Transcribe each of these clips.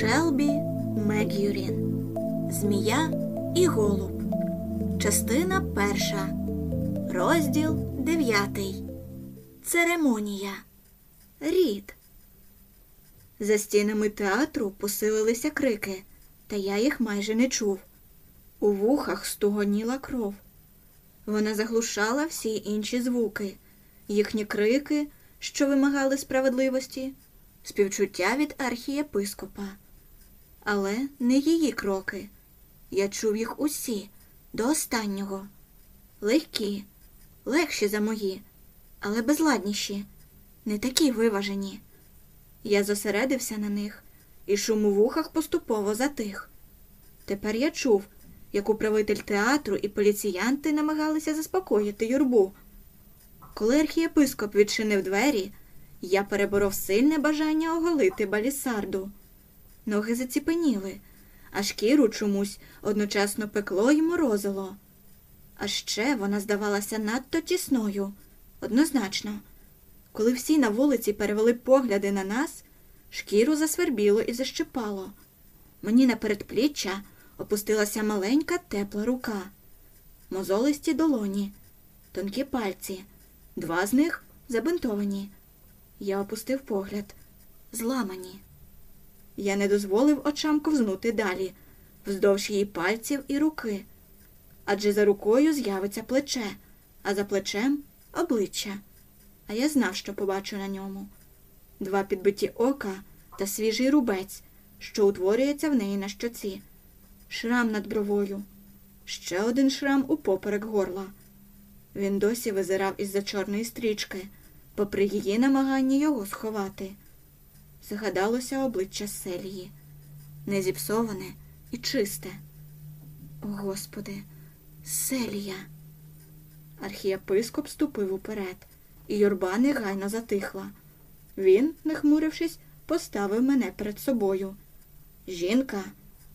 Шелбі Мегюрін Змія і Голуб. Частина перша. Розділ дев'ятий. Церемонія. Рід. За стінами театру посилилися крики, та я їх майже не чув. У вухах стугоніла кров. Вона заглушала всі інші звуки, їхні крики, що вимагали справедливості, співчуття від архієпископа. Але не її кроки. Я чув їх усі до останнього. Легкі, легші за мої, але безладніші, не такі виважені. Я зосередився на них, і шум у вухах поступово затих. Тепер я чув, як управитель театру і поліціянти намагалися заспокоїти юрбу. Коли архієпископ відчинив двері, я переборов сильне бажання оголити балісарду. Ноги заціпеніли, а шкіру чомусь одночасно пекло й морозило. А ще вона здавалася надто тісною, однозначно. Коли всі на вулиці перевели погляди на нас, шкіру засвербіло і защипало. Мені на передпліччя опустилася маленька тепла рука, мозолисті долоні, тонкі пальці, два з них забинтовані. Я опустив погляд, зламані. Я не дозволив очам ковзнути далі, вздовж її пальців і руки. Адже за рукою з'явиться плече, а за плечем обличчя. А я знав, що побачу на ньому. Два підбиті ока та свіжий рубець, що утворюється в неї на щоці, шрам над бровою, ще один шрам упоперек горла. Він досі визирав із-за чорної стрічки, попри її намагання його сховати. Згадалося обличчя Селії, незіпсоване і чисте. О, Господи, Селія. Архієпископ ступив уперед, і юрба негайно затихла. Він, нахмурившись, поставив мене перед собою. Жінка,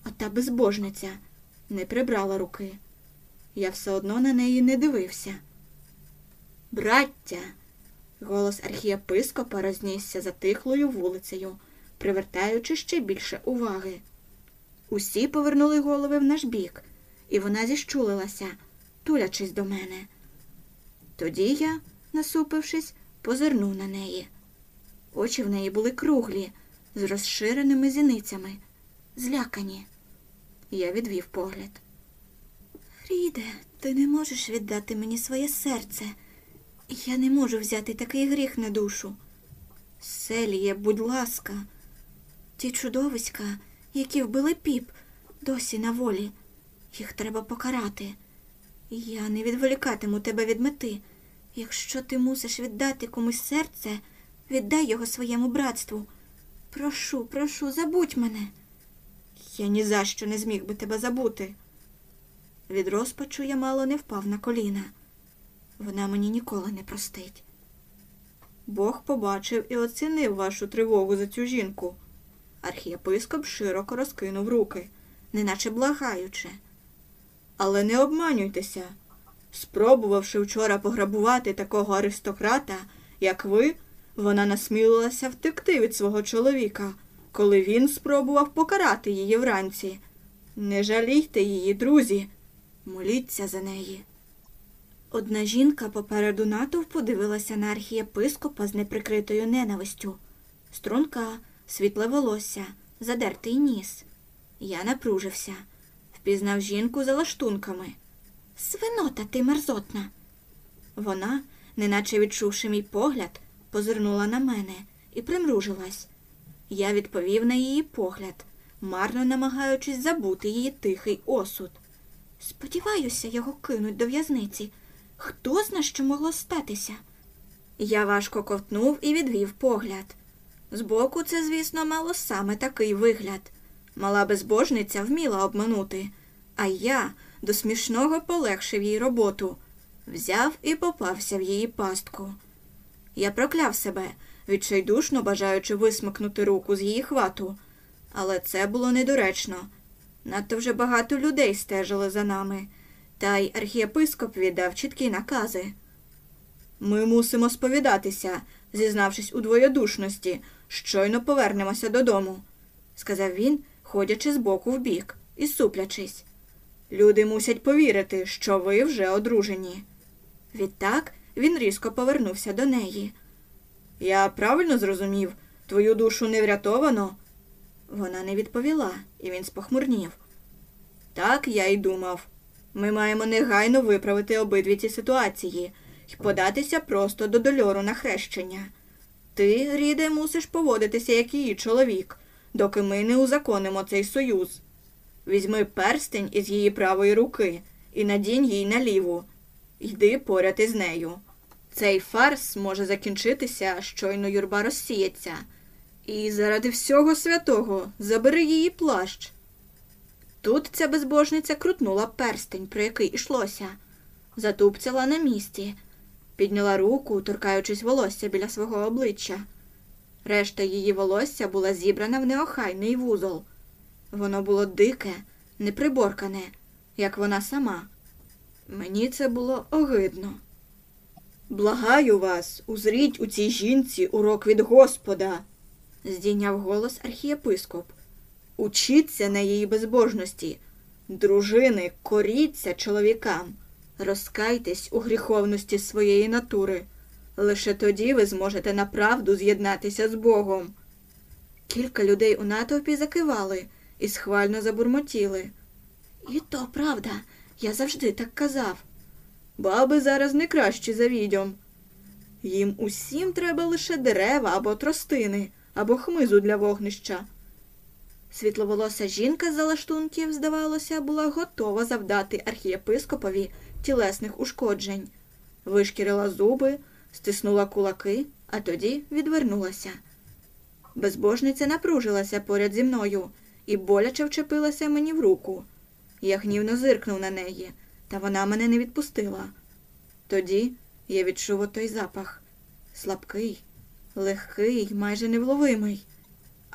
а та безбожниця, не прибрала руки. Я все одно на неї не дивився. Браття. Голос архієпископа рознісся затихлою вулицею, привертаючи ще більше уваги. Усі повернули голови в наш бік, і вона зіщулилася, тулячись до мене. Тоді я, насупившись, позирнув на неї. Очі в неї були круглі, з розширеними зіницями, злякані. Я відвів погляд. Ріде, ти не можеш віддати мені своє серце. Я не можу взяти такий гріх на душу. Селіє, будь ласка, ті чудовиська, які вбили піп, досі на волі. Їх треба покарати. Я не відволікатиму тебе від мети. Якщо ти мусиш віддати комусь серце, віддай його своєму братству. Прошу, прошу, забудь мене. Я ні за що не зміг би тебе забути. Від розпачу я мало не впав на коліна. Вона мені ніколи не простить. Бог побачив і оцінив вашу тривогу за цю жінку. Архієпископ широко розкинув руки, неначе благаючи. Але не обманюйтеся. Спробувавши вчора пограбувати такого аристократа, як ви, вона насмілилася втекти від свого чоловіка, коли він спробував покарати її вранці. Не жалійте її, друзі, моліться за неї. Одна жінка попереду натовп подивилася на архієпископа з неприкритою ненавистю. Струнка, світле волосся, задертий ніс. Я напружився, впізнав жінку за лаштунками. Свинота ти мерзотна. Вона, неначе відчувши мій погляд, позирнула на мене і примружилась. Я відповів на її погляд, марно намагаючись забути її тихий осуд. Сподіваюся, його кинуть до в'язниці. Хто зна, що могло статися? Я важко ковтнув і відвів погляд. Збоку це, звісно, мало саме такий вигляд. Мала безбожниця вміла обманути, а я до смішного полегшив їй роботу, взяв і попався в її пастку. Я прокляв себе, відчайдушно бажаючи висмикнути руку з її хвату, але це було недоречно. Надто вже багато людей стежили за нами, та й архієпископ віддав чіткі накази. Ми мусимо сповідатися, зізнавшись у двоєдушності, щойно повернемося додому. сказав він, ходячи з боку в бік і суплячись. Люди мусять повірити, що ви вже одружені. Відтак він різко повернувся до неї. Я правильно зрозумів, твою душу не врятовано? Вона не відповіла, і він спохмурнів. Так я й думав. Ми маємо негайно виправити обидві ці ситуації і податися просто до дольору на хрещення. Ти, Ріде, мусиш поводитися, як її чоловік, доки ми не узаконимо цей союз. Візьми перстень із її правої руки і надінь їй на ліву. Йди поряд із нею. Цей фарс може закінчитися, щойно юрба розсіється. І заради всього святого забери її плащ. Тут ця безбожниця крутнула перстень, про який ішлося, затупцяла на місці, підняла руку, торкаючись волосся біля свого обличчя. Решта її волосся була зібрана в неохайний вузол. Воно було дике, неприборкане, як вона сама. Мені це було огидно. Благаю вас, узріть у цій жінці урок від Господа, здійняв голос архієпископ. Учіться на її безбожності. Дружини, коріться чоловікам, розкайтесь у гріховності своєї натури. Лише тоді ви зможете направду з'єднатися з Богом. Кілька людей у натовпі закивали і схвально забурмотіли. І то правда, я завжди так казав. Баби зараз не кращі за відьом. Їм усім треба лише дерева або тростини, або хмизу для вогнища. Світловолоса жінка з залаштунків, здавалося, була готова завдати архієпископові тілесних ушкоджень. Вишкірила зуби, стиснула кулаки, а тоді відвернулася. Безбожниця напружилася поряд зі мною і боляче вчепилася мені в руку. Я гнівно зиркнув на неї, та вона мене не відпустила. Тоді я відчув отой запах слабкий, легкий, майже невловимий.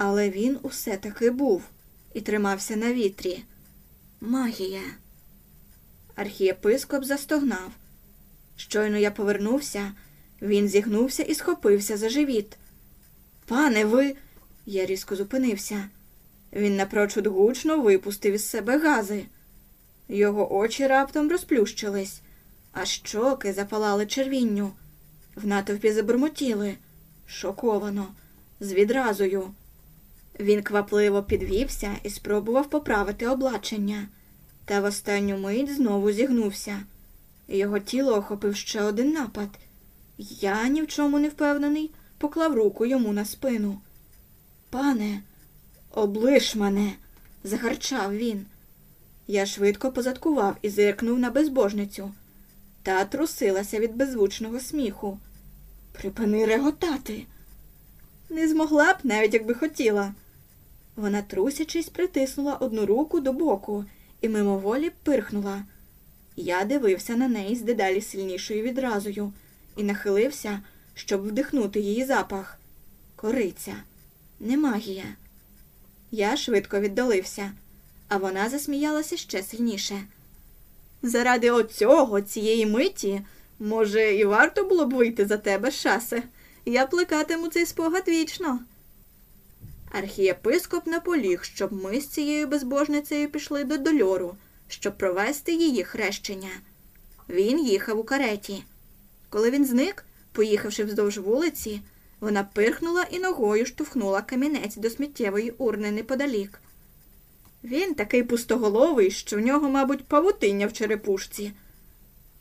Але він усе таки був і тримався на вітрі. Магія. Архієпископ застогнав. Щойно я повернувся, він зігнувся і схопився за живіт. Пане, ви. Я різко зупинився. Він напрочуд гучно випустив із себе гази. Його очі раптом розплющились, а щоки запалали червінню. В натовпі забурмотіли шоковано, з відразою. Він квапливо підвівся і спробував поправити облачення, та в останню мить знову зігнувся. Його тіло охопив ще один напад. Я, ні в чому не впевнений, поклав руку йому на спину. Пане, облиш мене, загарчав він. Я швидко позадкував і зиркнув на безбожницю. Та трусилася від беззвучного сміху. Припини реготати. Не змогла б, навіть якби хотіла. Вона, трусячись, притиснула одну руку до боку і мимоволі пирхнула. Я дивився на неї з дедалі сильнішою відразою і нахилився, щоб вдихнути її запах. Кориця, не магія. Я швидко віддалився, а вона засміялася ще сильніше. Заради оцього, цієї миті, може, і варто було б вийти за тебе, шасе. Я плекатиму цей спогад вічно. Архієпископ наполіг, щоб ми з цією безбожницею пішли до дольору, щоб провести її хрещення. Він їхав у кареті. Коли він зник, поїхавши вздовж вулиці, вона пирхнула і ногою штовхнула камінець до сміттєвої урни неподалік. Він такий пустоголовий, що в нього, мабуть, павутиння в черепушці.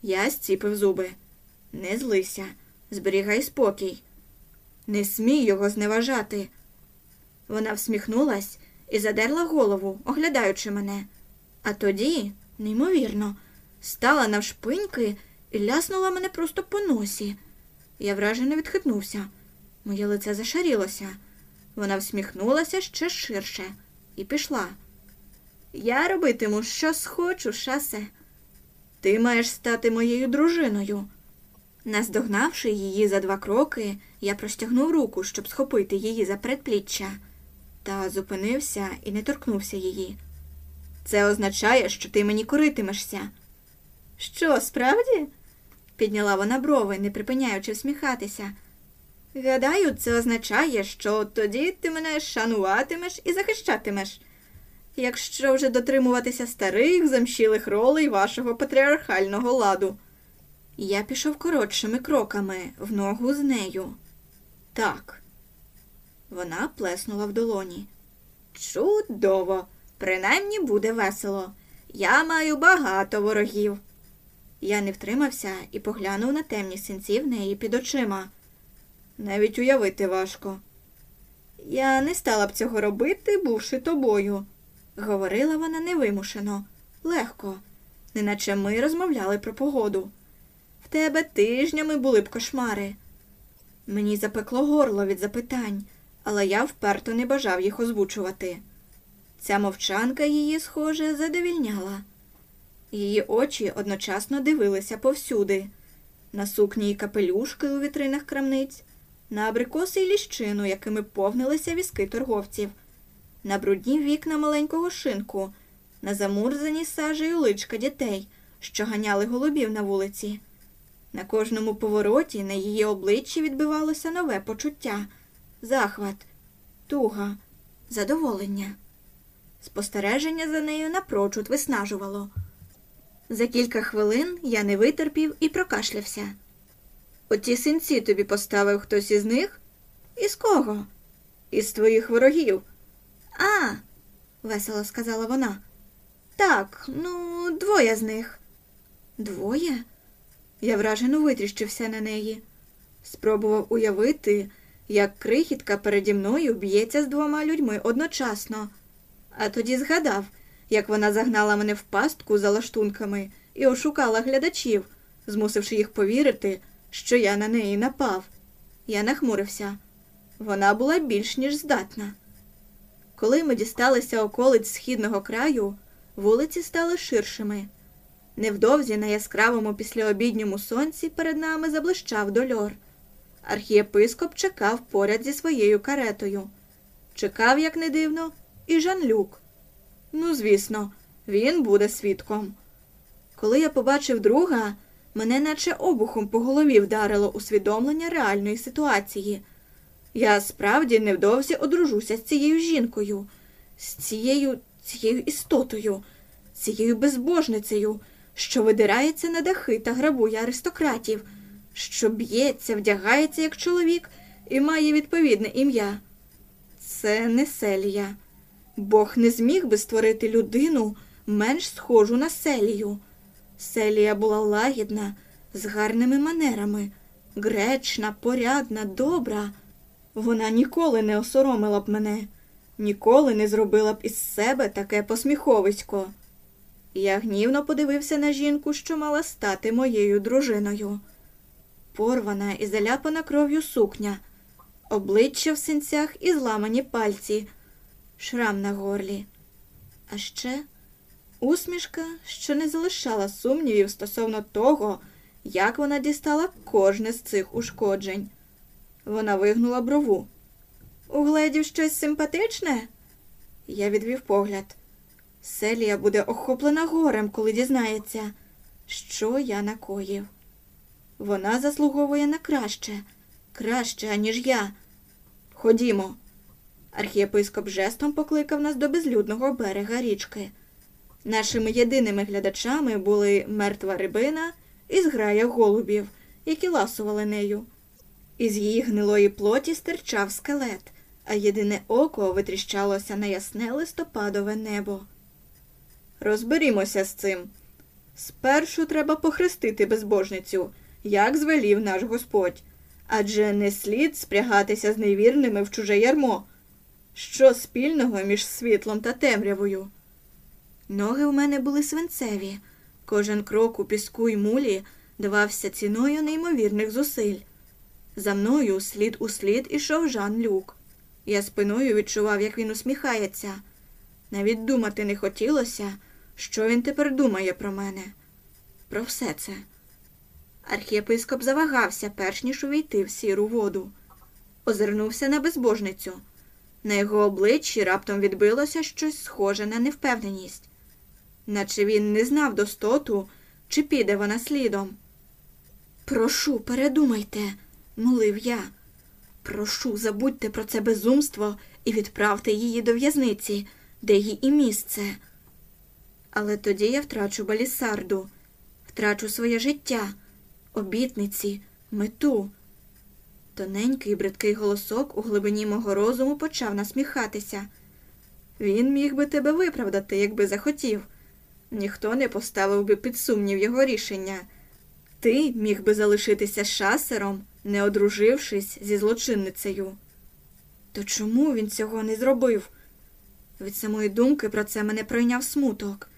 Я зціпив зуби. Не злися, зберігай спокій. Не смій його зневажати. Вона всміхнулась і задерла голову, оглядаючи мене. А тоді, неймовірно, стала навшпиньки і ляснула мене просто по носі. Я вражено відхитнувся. Моє лице зашарілося. Вона всміхнулася ще ширше і пішла. Я робитиму, що схочу, шасе. Ти маєш стати моєю дружиною. Наздогнавши її за два кроки, я простягнув руку, щоб схопити її за предпліччя, та зупинився і не торкнувся її. Це означає, що ти мені коритимешся. Що, справді? підняла вона брови, не припиняючи всміхатися. Гадаю, це означає, що тоді ти мене шануватимеш і захищатимеш, якщо вже дотримуватися старих замшілих ролей вашого патріархального ладу. Я пішов коротшими кроками в ногу з нею. Так. Вона плеснула в долоні. Чудово! Принаймні буде весело. Я маю багато ворогів. Я не втримався і поглянув на темні синці в неї під очима. Навіть уявити важко. Я не стала б цього робити, бувши тобою, говорила вона невимушено, легко, неначе ми розмовляли про погоду. В тебе тижнями були б кошмари. Мені запекло горло від запитань, але я вперто не бажав їх озвучувати. Ця мовчанка її, схоже, задовільняла. Її очі одночасно дивилися повсюди на сукні й капелюшки у вітринах крамниць, на абрикоси й ліщину, якими повнилися візки торговців, на брудні вікна маленького шинку, на замурзані сажею личка дітей, що ганяли голубів на вулиці. На кожному повороті на її обличчі відбивалося нове почуття захват, туга, задоволення. Спостереження за нею напрочуд виснажувало. За кілька хвилин я не витерпів і прокашлявся. Оті синці тобі поставив хтось із них? Із кого? Із твоїх ворогів. А, весело сказала вона. Так, ну, двоє з них. Двоє? Я вражено витріщився на неї. Спробував уявити, як крихітка переді мною б'ється з двома людьми одночасно, а тоді згадав, як вона загнала мене в пастку за лаштунками і ошукала глядачів, змусивши їх повірити, що я на неї напав. Я нахмурився. Вона була більш ніж здатна. Коли ми дісталися околиць східного краю, вулиці стали ширшими. Невдовзі на яскравому післяобідньому сонці перед нами заблищав дольор. Архієпископ чекав поряд зі своєю каретою. Чекав, як не дивно, і Жан-Люк. Ну, звісно, він буде свідком. Коли я побачив друга, мене наче обухом по голові вдарило усвідомлення реальної ситуації. Я справді невдовзі одружуся з цією жінкою, з цією цією істотою, цією безбожницею, що видирається на дахи та грабує аристократів, що б'ється, вдягається як чоловік і має відповідне ім'я. Це не Селія. Бог не зміг би створити людину менш схожу на Селію. Селія була лагідна, з гарними манерами, гречна, порядна, добра. Вона ніколи не осоромила б мене, ніколи не зробила б із себе таке посміховисько. Я гнівно подивився на жінку, що мала стати моєю дружиною. Порвана і заляпана кров'ю сукня, обличчя в синцях і зламані пальці, шрам на горлі. А ще усмішка, що не залишала сумнівів стосовно того, як вона дістала кожне з цих ушкоджень. Вона вигнула брову. Угледів щось симпатичне? Я відвів погляд. Селія буде охоплена горем, коли дізнається, що я накоїв. Вона заслуговує на краще, краще, аніж я. Ходімо. Архієпископ жестом покликав нас до безлюдного берега річки. Нашими єдиними глядачами були мертва рибина і зграя голубів, які ласували нею. Із її гнилої плоті стирчав скелет, а єдине око витріщалося на ясне листопадове небо. Розберімося з цим. Спершу треба похрестити безбожницю, як звелів наш Господь, адже не слід спрягатися з невірними в чуже ярмо. Що спільного між світлом та темрявою? Ноги в мене були свинцеві, кожен крок у піску й мулі давався ціною неймовірних зусиль. За мною слід у слід ішов Жан Люк. Я спиною відчував, як він усміхається. Навіть думати не хотілося, що він тепер думає про мене. Про все це. Архієпископ завагався, перш ніж увійти в сіру воду. Озирнувся на безбожницю. На його обличчі раптом відбилося щось схоже на невпевненість, наче він не знав достоту, чи піде вона слідом. Прошу, передумайте, молив я. Прошу, забудьте про це безумство і відправте її до в'язниці, де їй і місце. Але тоді я втрачу балісарду, втрачу своє життя, обітниці, мету. Тоненький бридкий голосок у глибині мого розуму почав насміхатися. Він міг би тебе виправдати, якби захотів. Ніхто не поставив би під сумнів його рішення. Ти міг би залишитися шасером, не одружившись зі злочинницею. То чому він цього не зробив? Від самої думки про це мене пройняв смуток.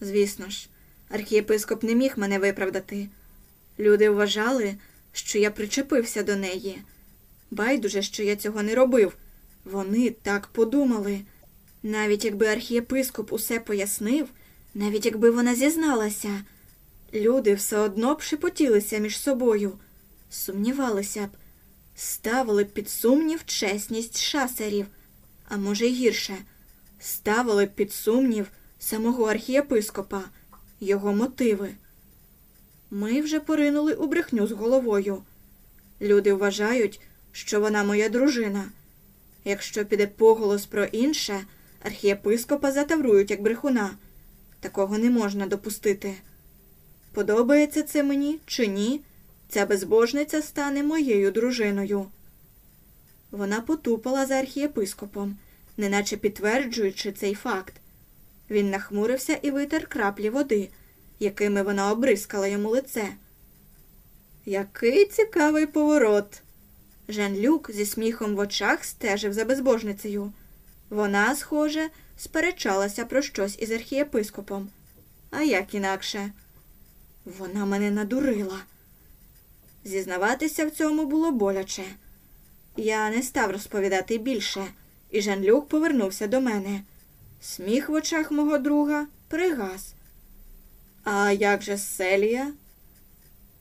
Звісно ж, архієпископ не міг мене виправдати. Люди вважали, що я причепився до неї. Байдуже, що я цього не робив. Вони так подумали. Навіть якби архієпископ усе пояснив, навіть якби вона зізналася, люди все одно б шепотілися між собою, сумнівалися б, ставили б під сумнів чесність шасерів, а може й гірше, ставили б під сумнів самого архієпископа, його мотиви. Ми вже поринули у брехню з головою. Люди вважають, що вона моя дружина. Якщо піде поголос про інше, архієпископа затаврують як брехуна. Такого не можна допустити. Подобається це мені чи ні, ця безбожниця стане моєю дружиною. Вона потупала за архієпископом, неначе підтверджуючи цей факт. Він нахмурився і витер краплі води, якими вона обрискала йому лице. Який цікавий поворот. Жан Люк зі сміхом в очах стежив за безбожницею. Вона, схоже, сперечалася про щось із архієпископом. А як інакше? Вона мене надурила. Зізнаватися в цьому було боляче. Я не став розповідати більше, і Жан-Люк повернувся до мене. Сміх в очах мого друга пригас. А як же Селія?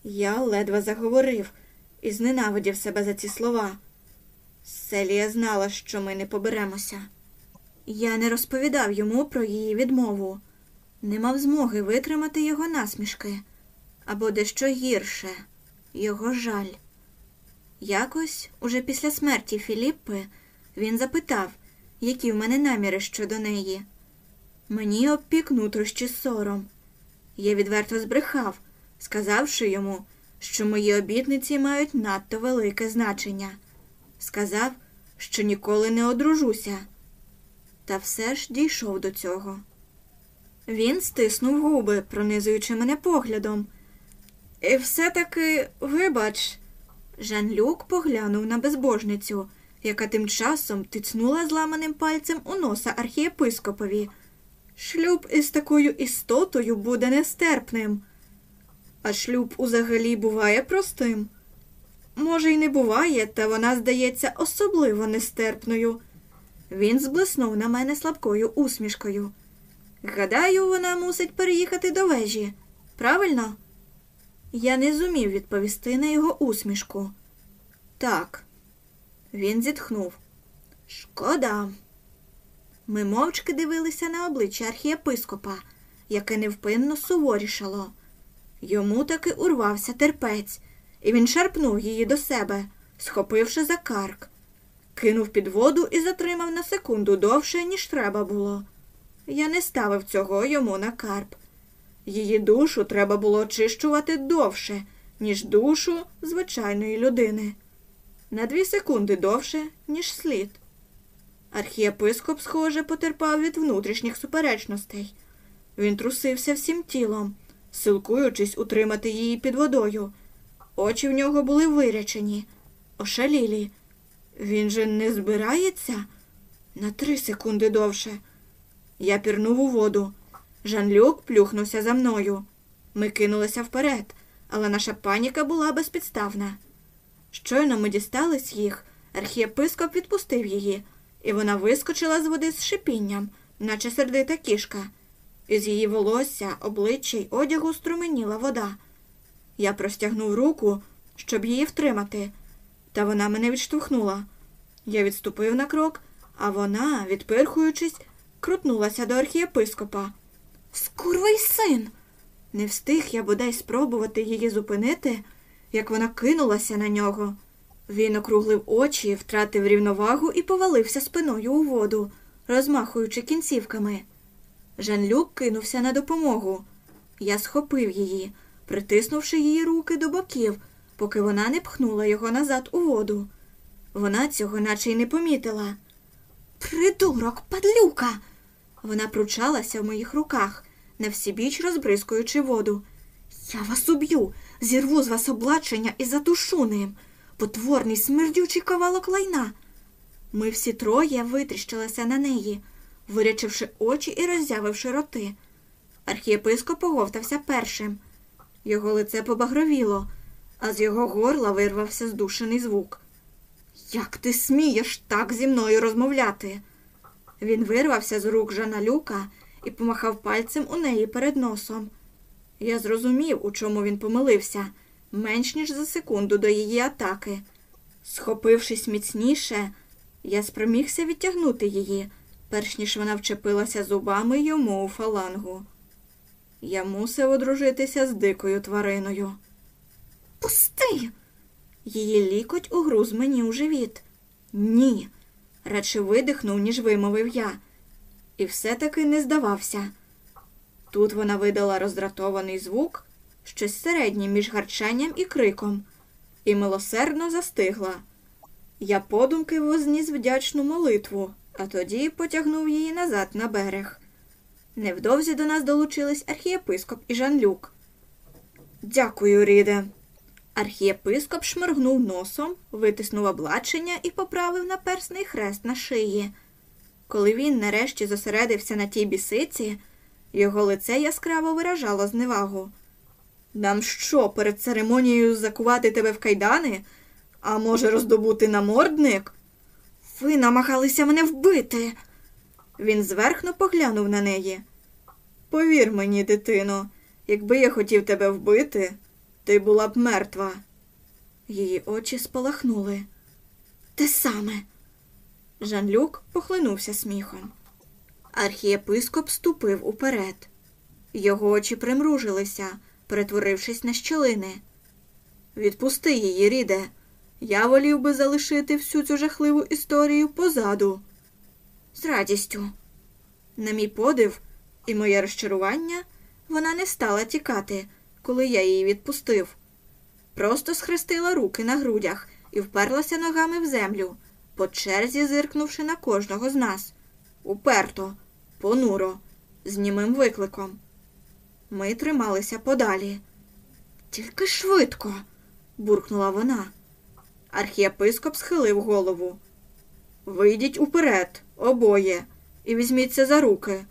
Я ледве заговорив і зненавидів себе за ці слова. Селія знала, що ми не поберемося. Я не розповідав йому про її відмову, не мав змоги витримати його насмішки або дещо гірше, його жаль. Якось, уже після смерті Філіппи, він запитав, які в мене наміри щодо неї. Мені обпік нутрощі сором. Я відверто збрехав, сказавши йому, що мої обітниці мають надто велике значення. Сказав, що ніколи не одружуся. Та все ж дійшов до цього. Він стиснув губи, пронизуючи мене поглядом. І все-таки, вибач, Жан-Люк поглянув на безбожницю, яка тим часом тицнула зламаним пальцем у носа архієпископові. Шлюб із такою істотою буде нестерпним. А шлюб узагалі буває простим. Може, й не буває, та вона здається особливо нестерпною. Він зблиснув на мене слабкою усмішкою. Гадаю, вона мусить переїхати до вежі. Правильно? Я не зумів відповісти на його усмішку. Так, він зітхнув. Шкода. Ми мовчки дивилися на обличчя архієпископа, яке невпинно суворішало. Йому таки урвався терпець, і він шарпнув її до себе, схопивши за карк, кинув під воду і затримав на секунду довше, ніж треба було. Я не ставив цього йому на карп. Її душу треба було очищувати довше, ніж душу звичайної людини. На дві секунди довше, ніж слід. Архієпископ, схоже, потерпав від внутрішніх суперечностей. Він трусився всім тілом, силкуючись утримати її під водою. Очі в нього були вирячені, ошалілі. Він же не збирається на три секунди довше. Я пірнув у воду. Жан-Люк плюхнувся за мною. Ми кинулися вперед, але наша паніка була безпідставна. Щойно ми дістались їх, архієпископ відпустив її, і вона вискочила з води з шипінням, наче сердита кішка. Із її волосся, обличчя й одягу струменіла вода. Я простягнув руку, щоб її втримати, та вона мене відштовхнула. Я відступив на крок, а вона, відпирхуючись, крутнулася до архієпископа. Скурвий син. Не встиг я бодай спробувати її зупинити, як вона кинулася на нього. Він округлив очі, втратив рівновагу і повалився спиною у воду, розмахуючи кінцівками. Жан-Люк кинувся на допомогу. Я схопив її, притиснувши її руки до боків, поки вона не пхнула його назад у воду. Вона цього наче й не помітила. Придурок, падлюка. Вона пручалася в моїх руках, на всібіч розбризкуючи воду. Я вас уб'ю, зірву з вас облачення і задушу ним. Потворний смердючий кавалок лайна. Ми всі троє витріщилися на неї, вирячивши очі і роззявивши роти. Архієпископ оговтався першим. Його лице побагровіло, а з його горла вирвався здушений звук. Як ти смієш так зі мною розмовляти? Він вирвався з рук Жана Люка і помахав пальцем у неї перед носом. Я зрозумів, у чому він помилився, менш ніж за секунду до її атаки. Схопившись міцніше, я спромігся відтягнути її, перш ніж вона вчепилася зубами йому у фалангу. Я мусив одружитися з дикою твариною. Пусти! Її лікоть угруз мені у живіт. Ні, радше видихнув, ніж вимовив я, і все-таки не здавався. Тут вона видала роздратований звук, щось середнє між гарчанням і криком, і милосердно застигла. Я подумки возніс вдячну молитву, а тоді потягнув її назад на берег. Невдовзі до нас долучились архієпископ і Жан-Люк. Дякую, Ріде. Архієпископ шморгнув носом, витиснув облачення і поправив наперсний хрест на шиї. Коли він нарешті зосередився на тій бісиці, його лице яскраво виражало зневагу. Нам що, перед церемонією закувати тебе в кайдани? А може, роздобути намордник? Ви намагалися мене вбити. Він зверхно поглянув на неї. Повір мені, дитино, якби я хотів тебе вбити, ти була б мертва. Її очі спалахнули. Те саме. Жан-Люк похлинувся сміхом. Архієпископ ступив уперед. Його очі примружилися, перетворившись на щелини. Відпусти її, Ріде. Я волів би залишити всю цю жахливу історію позаду. З радістю. На мій подив і моє розчарування вона не стала тікати, коли я її відпустив. Просто схрестила руки на грудях і вперлася ногами в землю, по черзі зиркнувши на кожного з нас. Уперто, понуро, з німим викликом. Ми трималися подалі. Тільки швидко, буркнула вона. Архієпископ схилив голову. Вийдіть уперед, обоє, і візьміться за руки.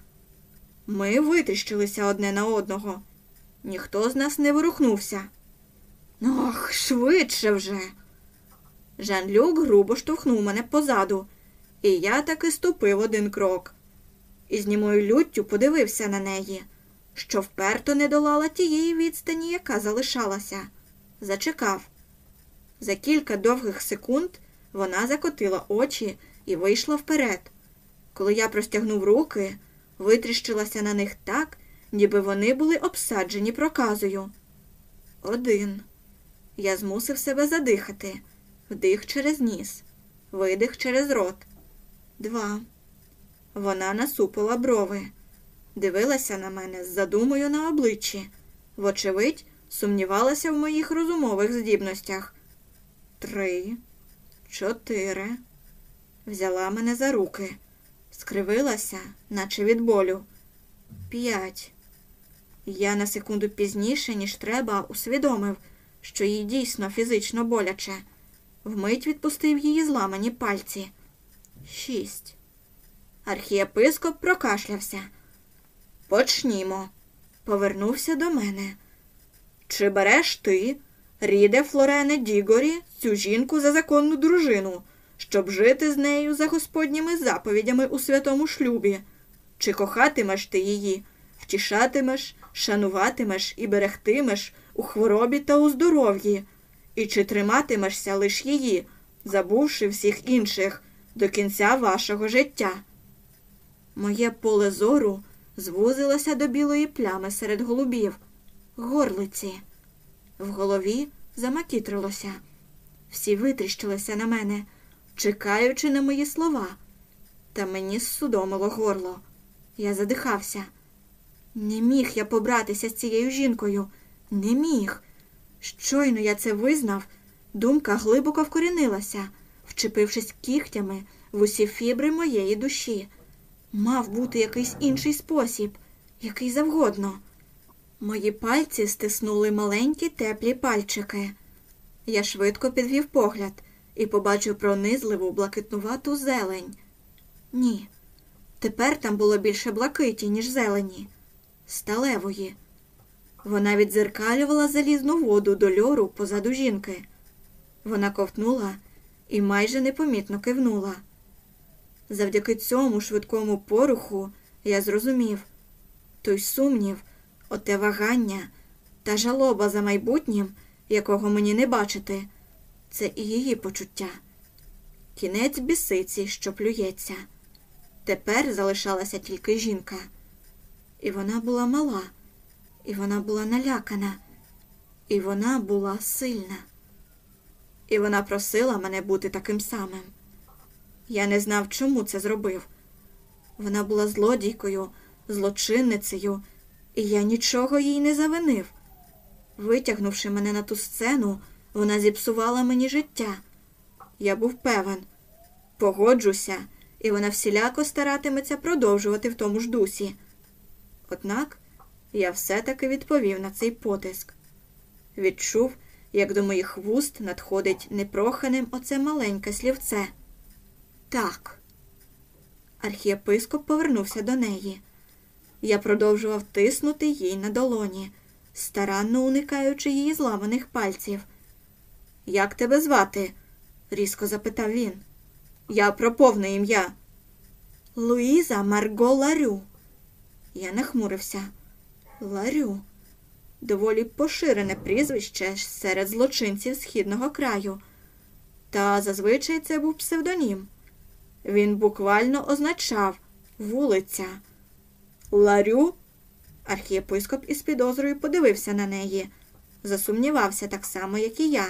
Ми витріщилися одне на одного. Ніхто з нас не ворухнувся. Ох, швидше вже. Жан-Люк грубо штовхнув мене позаду, і я таки ступив один крок. І з німою люттю подивився на неї, що вперто не долала тієї відстані, яка залишалася. Зачекав. За кілька довгих секунд вона закотила очі і вийшла вперед. Коли я простягнув руки, витріщилася на них так, ніби вони були обсаджені проказою. Один. Я змусив себе задихати. Вдих через ніс, видих через рот. Два. Вона насупила брови, дивилася на мене з задумою на обличчі. Вочевидь, сумнівалася в моїх розумових здібностях. Три, чотири. Взяла мене за руки, скривилася, наче від болю. П'ять. Я на секунду пізніше, ніж треба, усвідомив, що їй дійсно фізично боляче. Вмить відпустив її зламані пальці. Шість. Архієпископ прокашлявся. Почнімо. Повернувся до мене. Чи береш ти, Ріде Флорене Дігорі, цю жінку за законну дружину, щоб жити з нею за господніми заповідями у святому шлюбі? Чи кохатимеш ти її, втішатимеш, шануватимеш і берегтимеш у хворобі та у здоров'ї? І чи триматимешся лиш її, забувши всіх інших до кінця вашого життя? Моє поле зору звузилося до білої плями серед голубів, горлиці. В голові замакітрилося. Всі витріщилися на мене, чекаючи на мої слова. Та мені судомило горло. Я задихався. Не міг я побратися з цією жінкою. Не міг. Щойно я це визнав, думка глибоко вкорінилася, вчепившись кігтями в усі фібри моєї душі. Мав бути якийсь інший спосіб, який завгодно. Мої пальці стиснули маленькі теплі пальчики. Я швидко підвів погляд і побачив пронизливу блакитнувату зелень. Ні, тепер там було більше блакиті, ніж зелені, сталевої. Вона відзеркалювала залізну воду до льору позаду жінки. Вона ковтнула і майже непомітно кивнула. Завдяки цьому швидкому поруху я зрозумів той сумнів, оте вагання та жалоба за майбутнім, якого мені не бачити, це і її почуття. Кінець бісиці, що плюється. Тепер залишалася тільки жінка. І вона була мала, і вона була налякана, і вона була сильна. І вона просила мене бути таким самим. Я не знав, чому це зробив. Вона була злодійкою, злочинницею, і я нічого їй не завинив. Витягнувши мене на ту сцену, вона зіпсувала мені життя. Я був певен, погоджуся, і вона всіляко старатиметься продовжувати в тому ж дусі. Однак я все-таки відповів на цей потиск. Відчув, як до моїх вуст надходить непроханим оце маленьке слівце. Так. Архієпископ повернувся до неї. Я продовжував тиснути їй на долоні, старанно уникаючи її зламаних пальців. Як тебе звати? різко запитав він. Я про повне ім'я. Луїза Марго Ларю. Я нахмурився. Ларю. Доволі поширене прізвище серед злочинців східного краю. Та зазвичай це був псевдонім. Він буквально означав вулиця. Ларю. Архієпископ із підозрою подивився на неї. Засумнівався так само, як і я.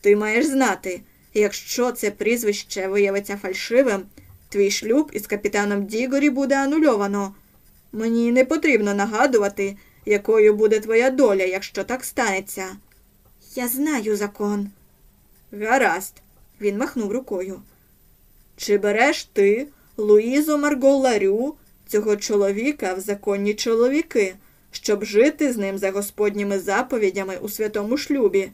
Ти маєш знати, якщо це прізвище виявиться фальшивим, твій шлюб із капітаном Дігорі буде анульовано. Мені не потрібно нагадувати, якою буде твоя доля, якщо так станеться. Я знаю закон. Гаразд, він махнув рукою. Чи береш ти, Луїзо Марголарю, цього чоловіка в законні чоловіки, щоб жити з ним за господніми заповідями у святому шлюбі?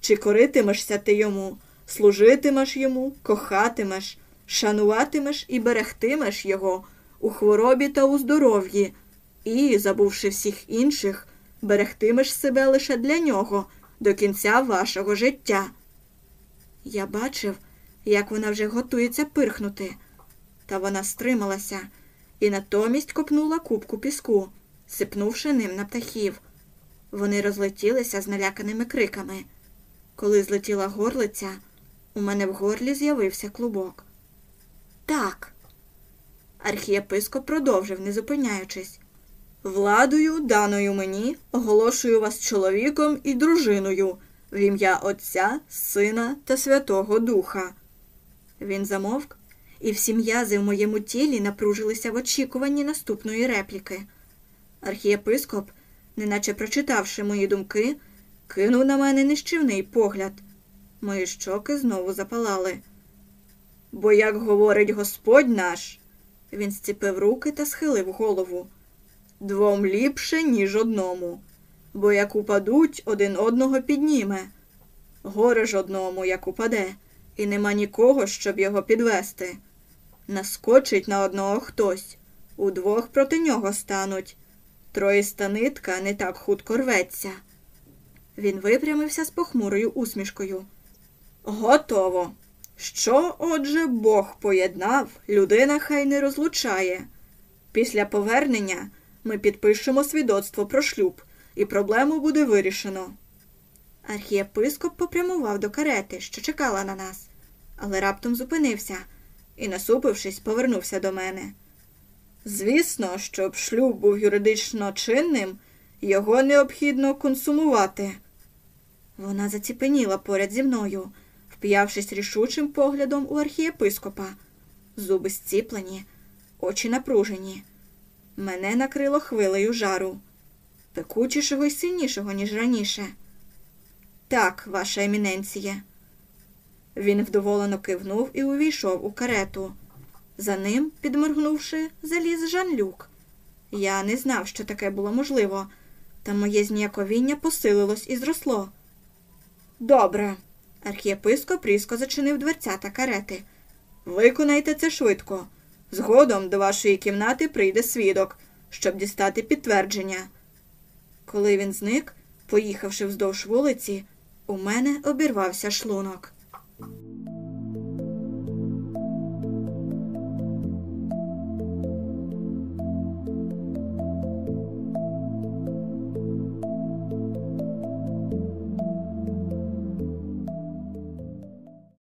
Чи коритимешся ти йому, служитимеш йому, кохатимеш, шануватимеш і берегтимеш його у хворобі та у здоров'ї, і, забувши всіх інших, берегтимеш себе лише для нього до кінця вашого життя? Я бачив, як вона вже готується пирхнути, та вона стрималася і натомість копнула кубку піску, сипнувши ним на птахів. Вони розлетілися з наляканими криками. Коли злетіла горлиця, у мене в горлі з'явився клубок. Так. Архієпископ продовжив, не зупиняючись. Владою, даною мені, оголошую вас чоловіком і дружиною в ім'я Отця, Сина та Святого Духа. Він замовк, і всі м'язи в моєму тілі напружилися в очікуванні наступної репліки. Архієпископ, неначе прочитавши мої думки, кинув на мене нищівний погляд. Мої щоки знову запалали. Бо, як говорить Господь наш, він зціпив руки та схилив голову. Двом ліпше, ніж одному, бо як упадуть, один одного підніме. Горе ж одному, як упаде, і нема нікого, щоб його підвести. Наскочить на одного хтось, удвох проти нього стануть. Троїста нитка не так хутко рветься. Він випрямився з похмурою усмішкою. Готово. Що, отже, Бог поєднав, людина хай не розлучає. Після повернення ми підпишемо свідоцтво про шлюб, і проблему буде вирішено. Архієпископ попрямував до карети, що чекала на нас, але раптом зупинився і, насупившись, повернувся до мене. Звісно, щоб шлюб був юридично чинним, його необхідно консумувати. Вона заціпеніла поряд зі мною, вп'явшись рішучим поглядом у архієпископа. Зуби зціплені, очі напружені. Мене накрило хвилею жару, пекучішого й сильнішого, ніж раніше. Так, ваша еміненція. Він вдоволено кивнув і увійшов у карету. За ним, підморгнувши, заліз Жан-Люк. Я не знав, що таке було можливо, та моє зніяковіння посилилось і зросло. Добре. Архієпископ різко зачинив дверцята карети. Виконайте це швидко. Згодом до вашої кімнати прийде свідок, щоб дістати підтвердження. Коли він зник, поїхавши вздовж вулиці, у мене обірвався шлунок.